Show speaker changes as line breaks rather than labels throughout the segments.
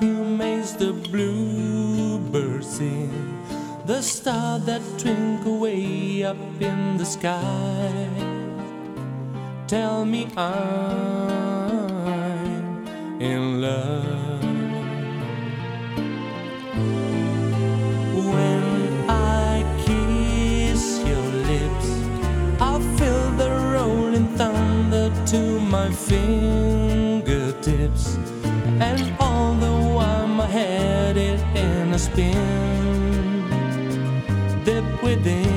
You makes the bluebird sing, the stars that twinkle way up in the sky. Tell me I'm in love. When I kiss your lips, I feel the rolling thunder to my fingertips and in a spin. Deep within,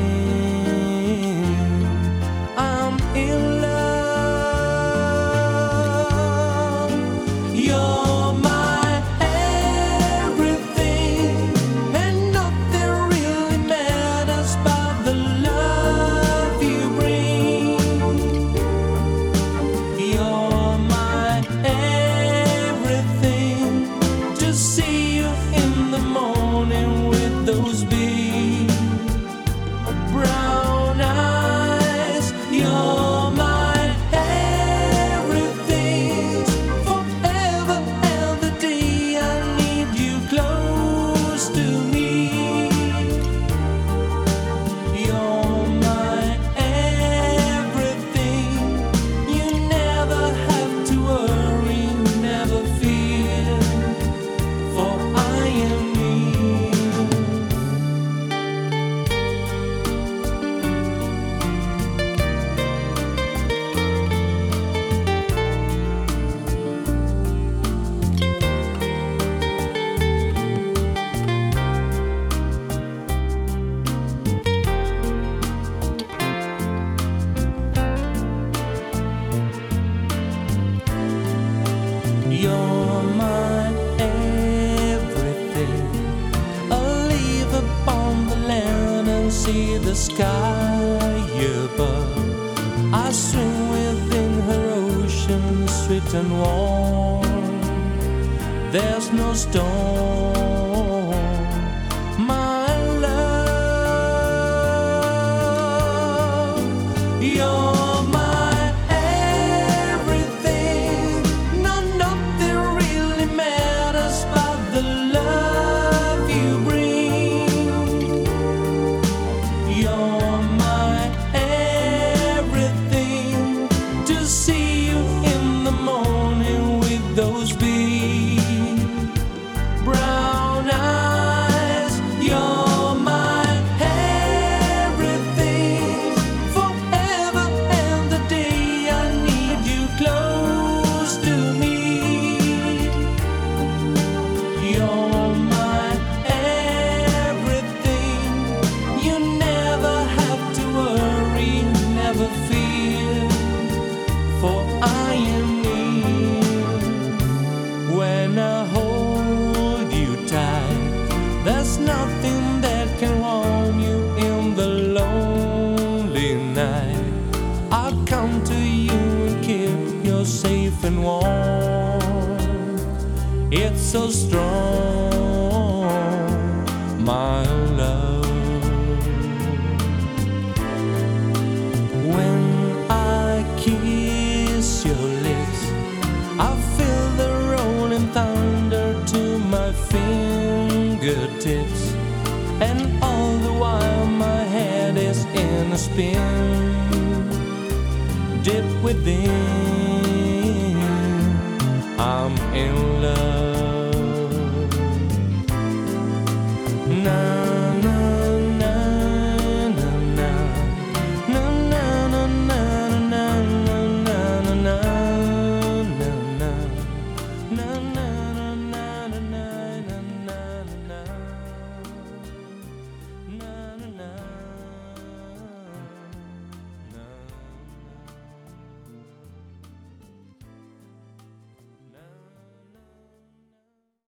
see the sky above. I swim within her ocean, sweet and warm. There's no storm, safe and warm. It's so strong, my love. When I kiss your lips, I feel the rolling thunder to my fingertips, and all the while my head is in a spin. Deep within, I'm in love. Now